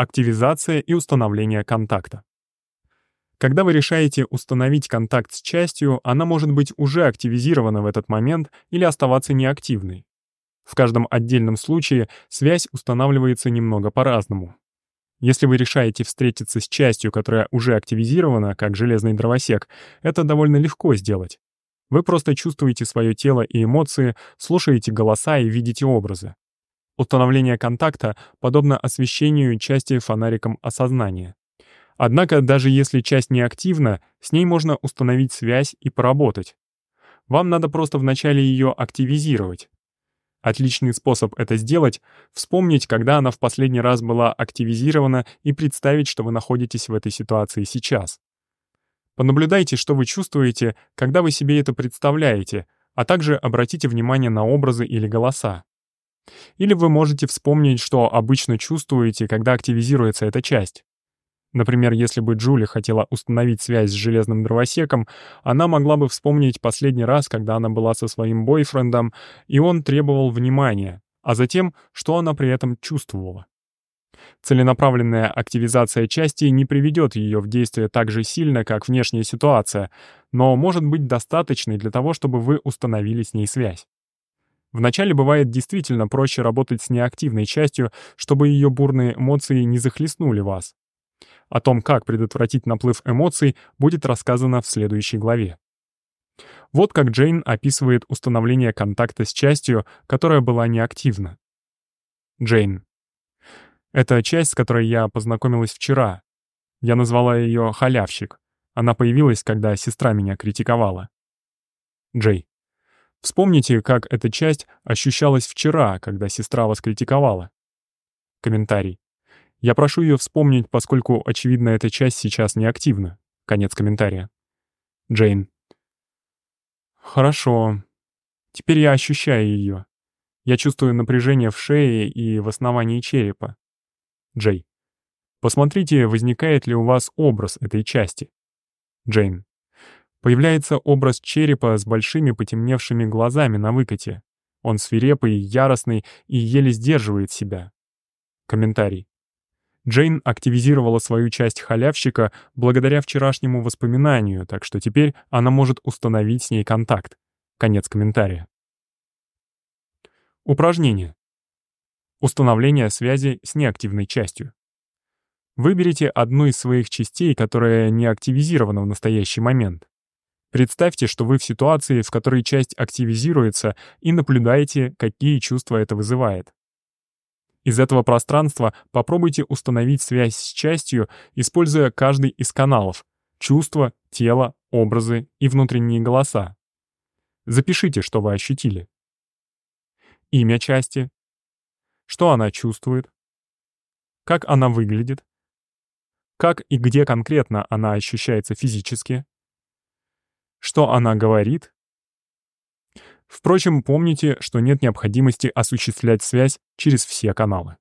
Активизация и установление контакта. Когда вы решаете установить контакт с частью, она может быть уже активизирована в этот момент или оставаться неактивной. В каждом отдельном случае связь устанавливается немного по-разному. Если вы решаете встретиться с частью, которая уже активизирована, как железный дровосек, это довольно легко сделать. Вы просто чувствуете свое тело и эмоции, слушаете голоса и видите образы. Установление контакта подобно освещению части фонариком осознания. Однако, даже если часть не активна, с ней можно установить связь и поработать. Вам надо просто вначале ее активизировать. Отличный способ это сделать — вспомнить, когда она в последний раз была активизирована и представить, что вы находитесь в этой ситуации сейчас. Понаблюдайте, что вы чувствуете, когда вы себе это представляете, а также обратите внимание на образы или голоса. Или вы можете вспомнить, что обычно чувствуете, когда активизируется эта часть. Например, если бы Джули хотела установить связь с железным дровосеком, она могла бы вспомнить последний раз, когда она была со своим бойфрендом, и он требовал внимания, а затем, что она при этом чувствовала. Целенаправленная активизация части не приведет ее в действие так же сильно, как внешняя ситуация, но может быть достаточной для того, чтобы вы установили с ней связь. Вначале бывает действительно проще работать с неактивной частью, чтобы ее бурные эмоции не захлестнули вас. О том, как предотвратить наплыв эмоций, будет рассказано в следующей главе. Вот как Джейн описывает установление контакта с частью, которая была неактивна. Джейн. Это часть, с которой я познакомилась вчера. Я назвала ее «халявщик». Она появилась, когда сестра меня критиковала. Джей. Вспомните, как эта часть ощущалась вчера, когда сестра вас критиковала. Комментарий. Я прошу ее вспомнить, поскольку, очевидно, эта часть сейчас неактивна. Конец комментария. Джейн. Хорошо. Теперь я ощущаю ее. Я чувствую напряжение в шее и в основании черепа. Джей. Посмотрите, возникает ли у вас образ этой части. Джейн. Появляется образ черепа с большими потемневшими глазами на выкате. Он свирепый, яростный и еле сдерживает себя. Комментарий. Джейн активизировала свою часть халявщика благодаря вчерашнему воспоминанию, так что теперь она может установить с ней контакт. Конец комментария. Упражнение. Установление связи с неактивной частью. Выберите одну из своих частей, которая не активизирована в настоящий момент. Представьте, что вы в ситуации, в которой часть активизируется, и наблюдаете, какие чувства это вызывает. Из этого пространства попробуйте установить связь с частью, используя каждый из каналов — чувства, тело, образы и внутренние голоса. Запишите, что вы ощутили. Имя части, что она чувствует, как она выглядит, как и где конкретно она ощущается физически, что она говорит. Впрочем, помните, что нет необходимости осуществлять связь через все каналы.